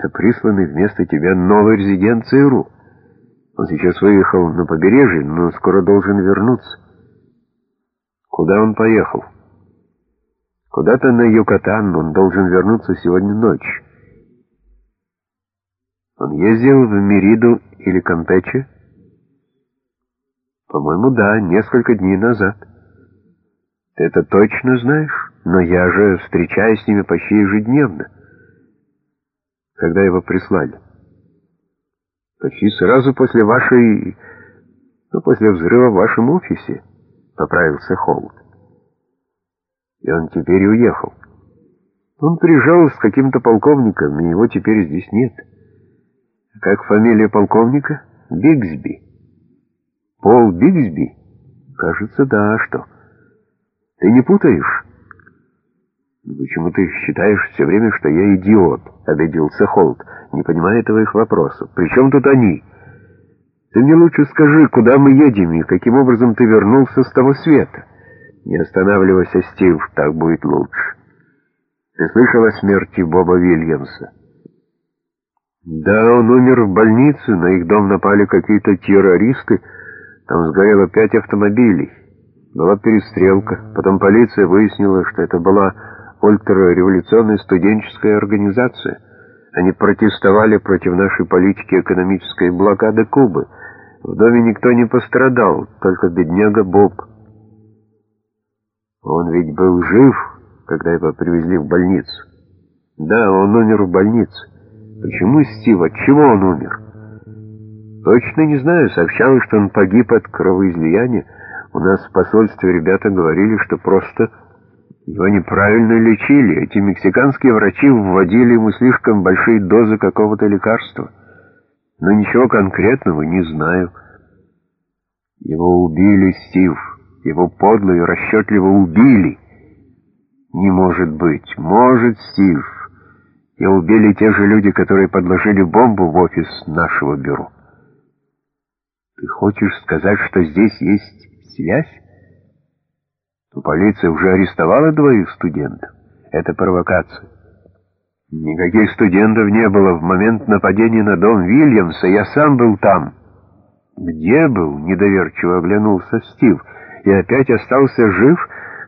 Это присланный вместо тебя новой резиденции РУ. Он сейчас выехал на побережье, но скоро должен вернуться. Куда он поехал? Куда-то на Юкатан, он должен вернуться сегодня ночью. Он ездил в Мериду или Кампече? По-моему, да, несколько дней назад. Ты это точно знаешь? Но я же встречаюсь с ними почти ежедневно. Когда его прислали? Почти сразу после вашей... Ну, после взрыва в вашем офисе, поправился Холд. И он теперь уехал. Он приезжал с каким-то полковником, и его теперь здесь нет. Как фамилия полковника? Бигсби. Пол Бигсби? Кажется, да, а что? Ты не путаешь? Почему ты считаешь все время, что я идиот? Обиделся Холт, не понимая твоих вопросов. При чем тут они? Ты мне лучше скажи, куда мы едем и каким образом ты вернулся с того света. Не останавливайся, Стив, так будет лучше. Ты слышал о смерти Боба Вильямса? Да, он умер в больнице, на их дом напали какие-то террористы, там сгорело пять автомобилей. Была перестрелка, потом полиция выяснила, что это была ультрареволюционная студенческая организация. Они протестовали против нашей политики экономической блокады Кубы. В доме никто не пострадал, только бедняга Боб. Он ведь был жив, когда его привезли в больницу. Да, он умер в больнице. Почему Стив? От чего он умер? Точно не знаю. Сообщалось, что он погиб от кровоизлияния. У нас в посольстве ребята говорили, что просто его неправильно лечили. Эти мексиканские врачи вводили ему слишком большие дозы какого-то лекарства. Но ничего конкретного не знаю. Его убили, Стив. Его подло и расчетливо убили. Не может быть. Может, Стив. И убили те же люди, которые подложили бомбу в офис нашего бюро. Ты хочешь сказать, что здесь есть связь? Полиция уже арестовала двоих студентов. Это провокация. Никаких студентов не было в момент нападения на дом Вильямса. Я сам был там. Где был? Недоверчиво оглянулся Стив. И опять остался жив?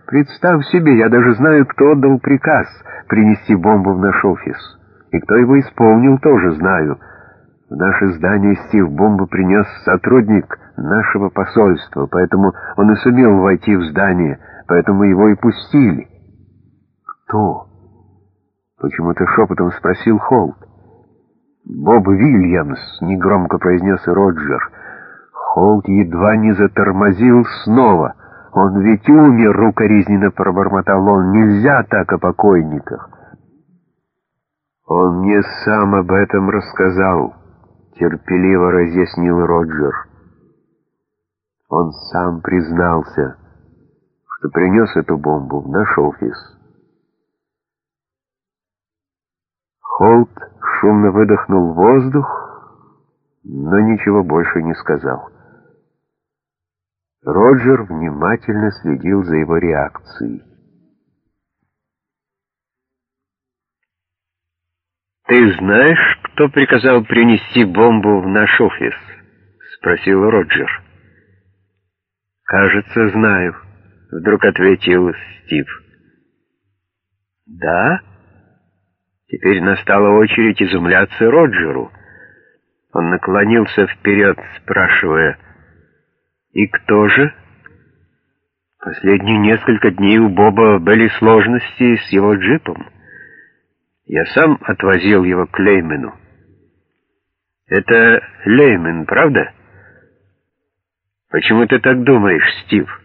Представь себе, я даже знаю, кто отдал приказ принести бомбу в наш офис. И кто его исполнил, тоже знаю. В наше здание Стив бомбу принес сотрудник нашего посольства, поэтому он и сумел войти в здание, поэтому его и пустили. Кто? Почему-то шепотом спросил Холт. «Боб Вильямс», — негромко произнес Роджер. Холт едва не затормозил снова. «Он ведь умер», — рукоризненно пробормотал он. «Нельзя так о покойниках». «Он мне сам об этом рассказал», — терпеливо разъяснил Роджер. Он сам признался, что принес эту бомбу в наш офис. Холт шумно выдохнул воздух, но ничего больше не сказал. Роджер внимательно следил за его реакцией. «Ты знаешь, кто приказал принести бомбу в наш офис?» — спросил Роджер. «Кажется, знаю», — вдруг ответил Стив. «Да?» Теперь настала очередь изумляться Роджеру. Он наклонился вперед, спрашивая, «И кто же?» Последние несколько дней у Боба были сложности с его джипом. Я сам отвозил его к Леймену. Это Леймен, правда? Почему ты так думаешь, Стив?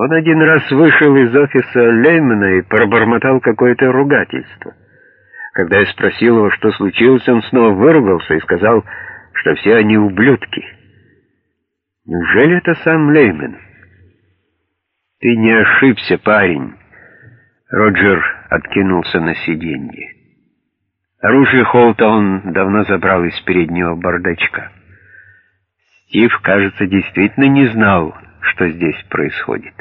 Он один раз вышел из офиса Леймена и пробормотал какое-то ругательство. Когда я спросил его, что случилось, он снова выругался и сказал, что все они ублюдки. Неужели это сам Леймен? Ты не ошибся, парень. Роджер откинулся на сиденье. Оружие Холта он давно забрал из переднего бардачка. Стив, кажется, действительно не знал, что здесь происходит.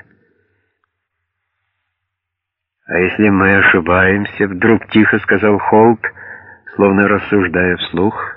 «А если мы ошибаемся?» — вдруг тихо сказал Холт, Словно рассуждая вслух,